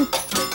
Thank you.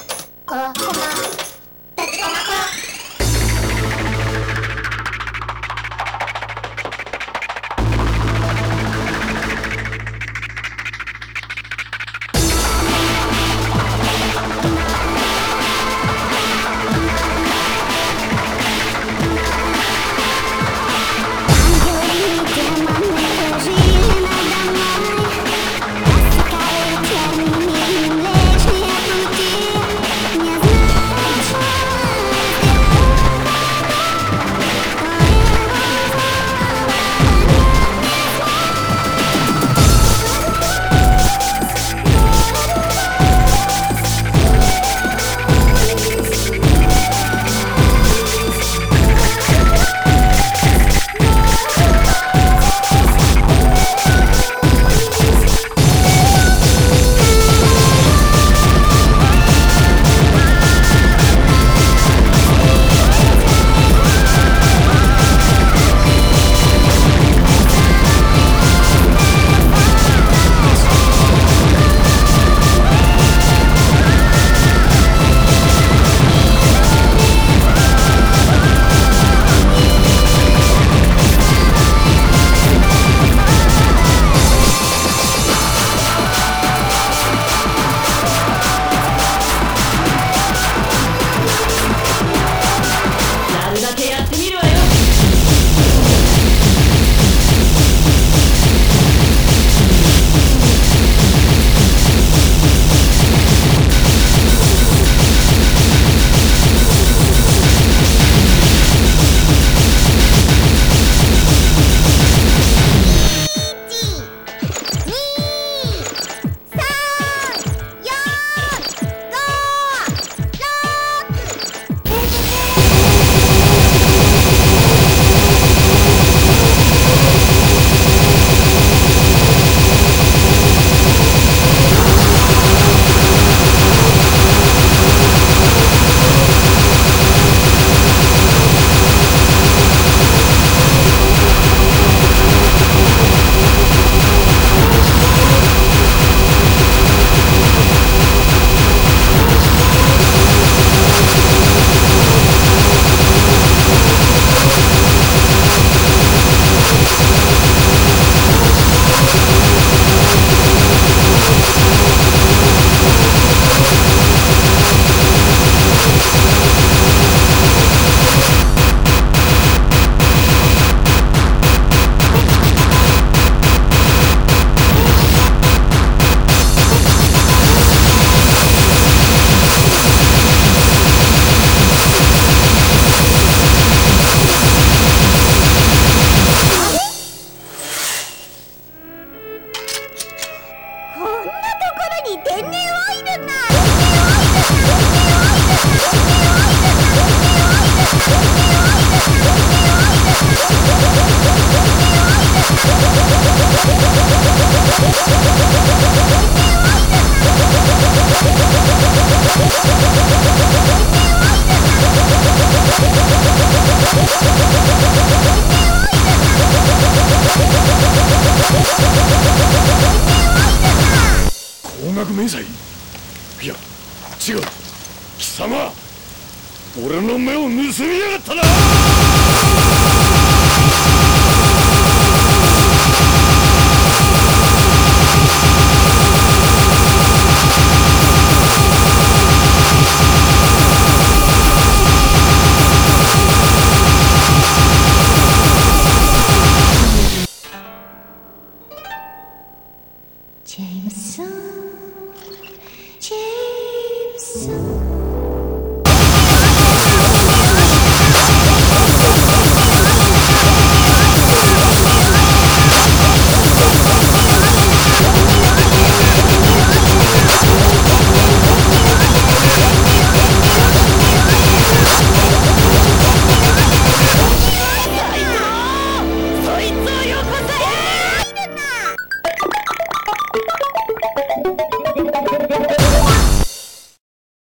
学迷彩いや違う。貴様俺の目を盗みやがったな。Jameson, Jameson.